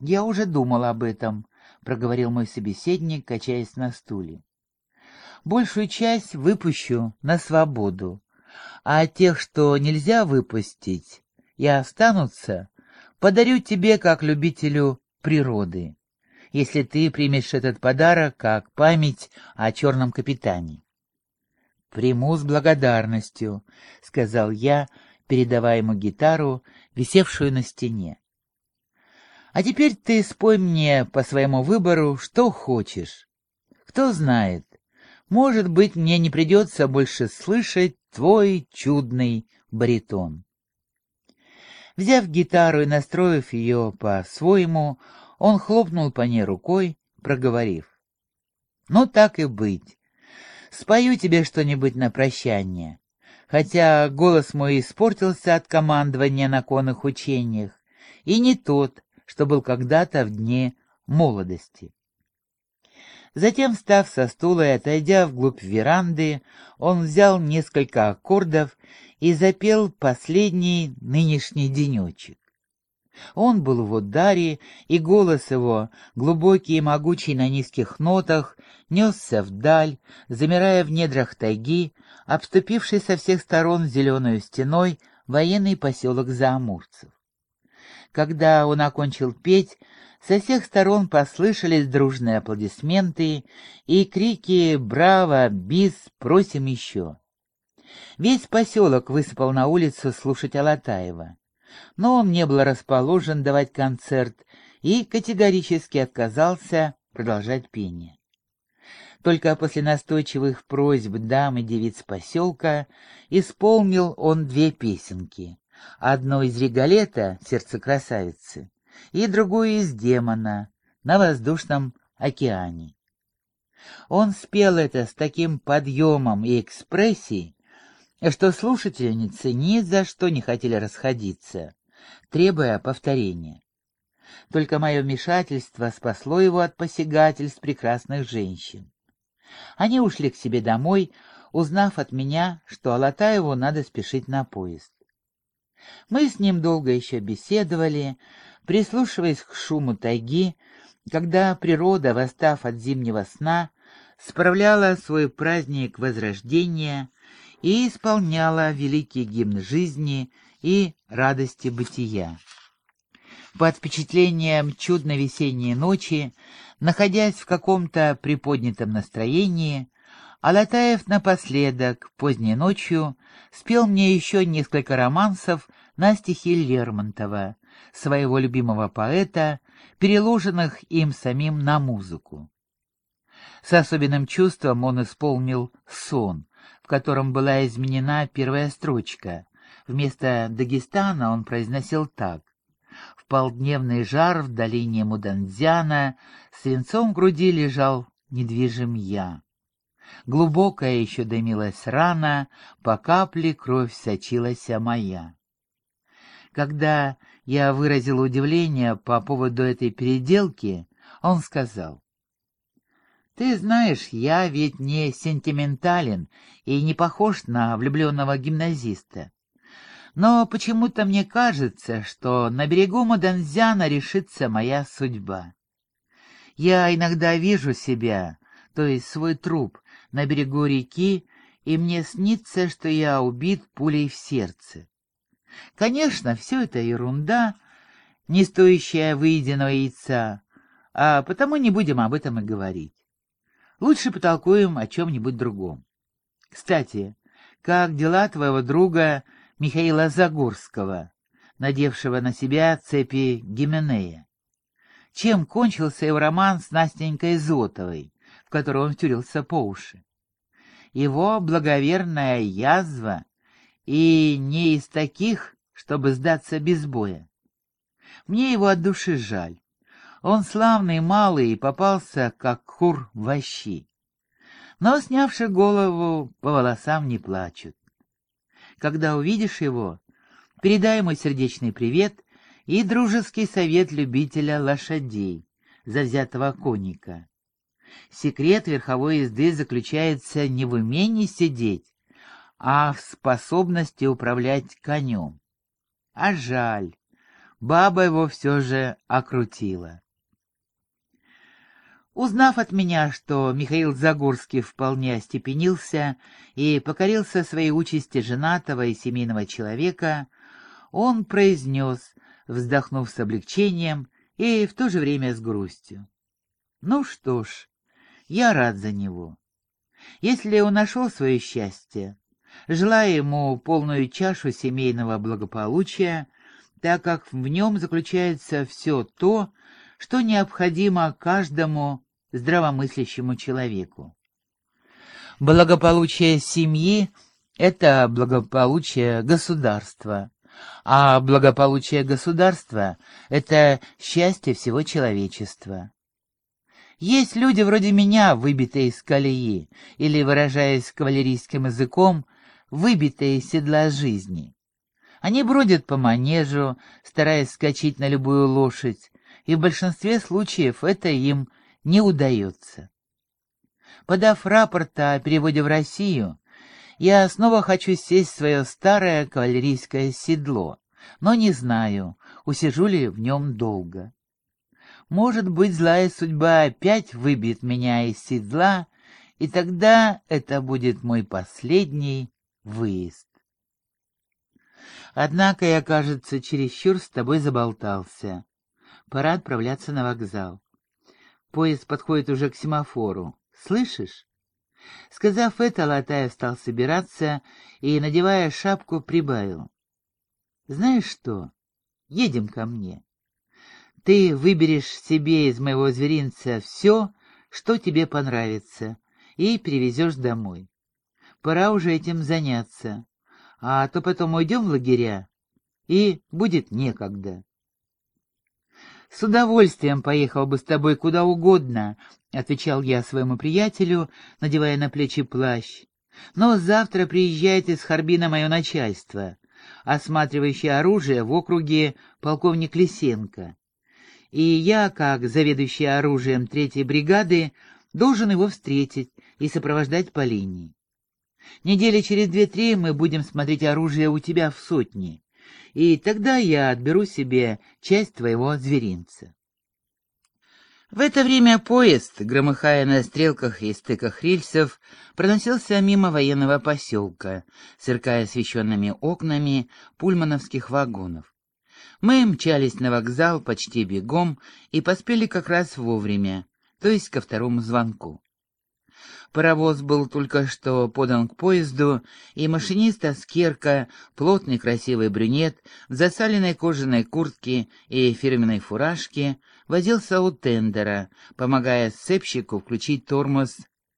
Я уже думал об этом, проговорил мой собеседник, качаясь на стуле. Большую часть выпущу на свободу, а тех, что нельзя выпустить и останутся, подарю тебе как любителю природы, если ты примешь этот подарок как память о черном капитане. «Приму с благодарностью», — сказал я, передавая ему гитару, висевшую на стене. «А теперь ты спой мне по своему выбору, что хочешь. Кто знает, может быть, мне не придется больше слышать твой чудный баритон». Взяв гитару и настроив ее по-своему, он хлопнул по ней рукой, проговорив. «Ну, так и быть. Спою тебе что-нибудь на прощание. Хотя голос мой испортился от командования на конных учениях, и не тот, что был когда-то в дне молодости. Затем, встав со стула и отойдя вглубь веранды, он взял несколько аккордов и запел последний нынешний денечек. Он был в ударе, и голос его, глубокий и могучий на низких нотах, несся вдаль, замирая в недрах тайги, обступивший со всех сторон зеленую стеной военный поселок Заамурцев. Когда он окончил петь, со всех сторон послышались дружные аплодисменты и крики «Браво! Бис! Просим еще!». Весь поселок высыпал на улицу слушать Алатаева но он не был расположен давать концерт и категорически отказался продолжать пение. Только после настойчивых просьб дам и девиц поселка исполнил он две песенки. Одну из Регалета «Сердце красавицы» и другую из «Демона» на воздушном океане. Он спел это с таким подъемом и экспрессией, что слушательницы ни за что не хотели расходиться, требуя повторения. Только мое вмешательство спасло его от посягательств прекрасных женщин. Они ушли к себе домой, узнав от меня, что Алатаеву надо спешить на поезд. Мы с ним долго еще беседовали, прислушиваясь к шуму тайги, когда природа, восстав от зимнего сна, справляла свой праздник Возрождения и исполняла великий гимн жизни и радости бытия. Под впечатлением чудной весенней ночи, находясь в каком-то приподнятом настроении, Алатаев напоследок, поздней ночью, спел мне еще несколько романсов на стихи Лермонтова, своего любимого поэта, переложенных им самим на музыку. С особенным чувством он исполнил «Сон», в котором была изменена первая строчка. Вместо «Дагестана» он произносил так. В полдневный жар в долине Муданзяна свинцом в груди лежал недвижим я. Глубокая еще дымилась рана, по капле кровь сочилась моя. Когда я выразил удивление по поводу этой переделки, он сказал, ты знаешь, я ведь не сентиментален и не похож на влюбленного гимназиста. Но почему-то мне кажется, что на берегу Маданзяна решится моя судьба. Я иногда вижу себя, то есть свой труп, на берегу реки, и мне снится, что я убит пулей в сердце. Конечно, все это ерунда, не стоящая выеденного яйца, а потому не будем об этом и говорить. Лучше потолкуем о чем-нибудь другом. Кстати, как дела твоего друга Михаила Загорского, надевшего на себя цепи Гименея? Чем кончился его роман с Настенькой Зотовой, в которой он втюрился по уши? Его благоверная язва и не из таких, чтобы сдаться без боя. Мне его от души жаль. Он славный малый и попался, как кур в ощи. Но, снявши голову, по волосам не плачут. Когда увидишь его, передай мой сердечный привет и дружеский совет любителя лошадей, завзятого конника. Секрет верховой езды заключается не в умении сидеть, а в способности управлять конем. А жаль, баба его все же окрутила. Узнав от меня, что Михаил Загорский вполне остепенился и покорился своей участи женатого и семейного человека, он произнес, вздохнув с облегчением и в то же время с грустью. Ну что ж, я рад за него. Если он нашел свое счастье, желаю ему полную чашу семейного благополучия, так как в нем заключается все то, что необходимо каждому здравомыслящему человеку. Благополучие семьи — это благополучие государства, а благополучие государства — это счастье всего человечества. Есть люди вроде меня, выбитые из колеи, или, выражаясь кавалерийским языком, выбитые из седла жизни. Они бродят по манежу, стараясь скачать на любую лошадь, и в большинстве случаев это им не удается. Подав рапорт о переводе в Россию, я снова хочу сесть в свое старое кавалерийское седло, но не знаю, усижу ли в нем долго. Может быть, злая судьба опять выбьет меня из седла, и тогда это будет мой последний выезд. Однако я, кажется, чересчур с тобой заболтался. Пора отправляться на вокзал. Поезд подходит уже к семафору. Слышишь? Сказав это, Латаев стал собираться и, надевая шапку, прибавил. Знаешь что? Едем ко мне. Ты выберешь себе из моего зверинца все, что тебе понравится, и привезешь домой. Пора уже этим заняться, а то потом уйдем в лагеря, и будет некогда. «С удовольствием поехал бы с тобой куда угодно», — отвечал я своему приятелю, надевая на плечи плащ. «Но завтра приезжает из Харбина мое начальство, осматривающее оружие в округе полковник Лисенко. И я, как заведующий оружием третьей бригады, должен его встретить и сопровождать по линии. Недели через две-три мы будем смотреть оружие у тебя в сотне и тогда я отберу себе часть твоего зверинца. В это время поезд, громыхая на стрелках и стыках рельсов, проносился мимо военного поселка, сверкая освещенными окнами пульмановских вагонов. Мы мчались на вокзал почти бегом и поспели как раз вовремя, то есть ко второму звонку. Паровоз был только что подан к поезду, и машинист Аскерка, плотный красивый брюнет, в засаленной кожаной куртке и фирменной фуражке, возился у тендера, помогая сцепщику включить тормоз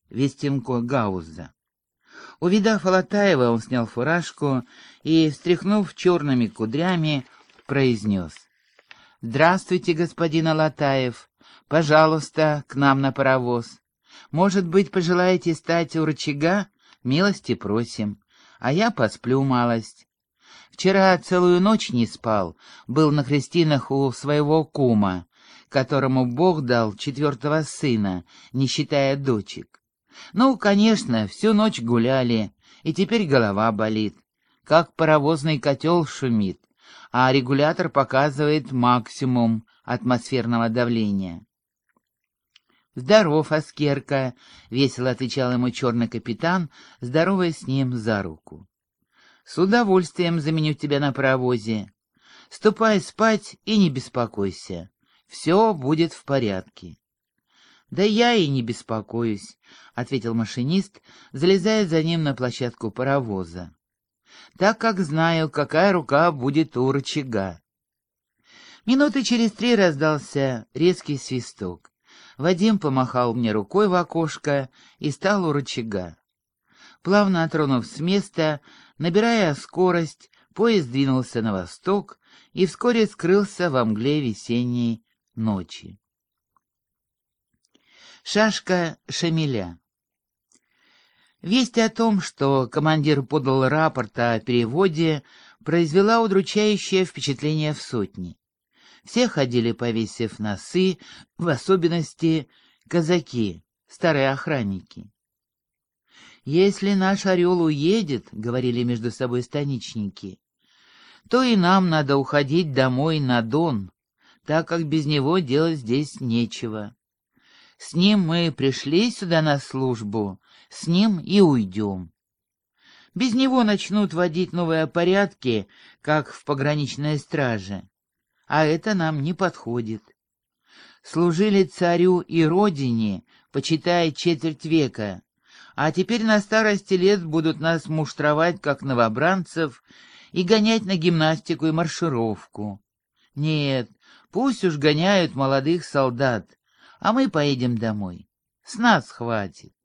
Вестинко Гауза. Увидав Алатаева, он снял фуражку и, встряхнув черными кудрями, произнес. «Здравствуйте, господин Алатаев. Пожалуйста, к нам на паровоз. Может быть, пожелаете стать у рычага? Милости просим. А я посплю малость. Вчера целую ночь не спал, был на крестинах у своего кума, которому Бог дал четвертого сына, не считая дочек. Ну, конечно, всю ночь гуляли, и теперь голова болит, как паровозный котел шумит, а регулятор показывает максимум атмосферного давления. «Здоров, Аскерка!» — весело отвечал ему черный капитан, здоровая с ним за руку. «С удовольствием заменю тебя на паровозе. Ступай спать и не беспокойся. Все будет в порядке». «Да я и не беспокоюсь», — ответил машинист, залезая за ним на площадку паровоза. «Так как знаю, какая рука будет у рычага». Минуты через три раздался резкий свисток. Вадим помахал мне рукой в окошко и стал у рычага. Плавно тронув с места, набирая скорость, поезд двинулся на восток и вскоре скрылся во мгле весенней ночи. Шашка Шамиля Весть о том, что командир подал рапорт о переводе, произвела удручающее впечатление в сотни. Все ходили, повесив носы, в особенности казаки, старые охранники. «Если наш орел уедет, — говорили между собой станичники, — то и нам надо уходить домой на Дон, так как без него делать здесь нечего. С ним мы пришли сюда на службу, с ним и уйдем. Без него начнут вводить новые порядки, как в пограничной страже. А это нам не подходит. Служили царю и родине, почитая четверть века, а теперь на старости лет будут нас муштровать, как новобранцев, и гонять на гимнастику и маршировку. Нет, пусть уж гоняют молодых солдат, а мы поедем домой. С нас хватит.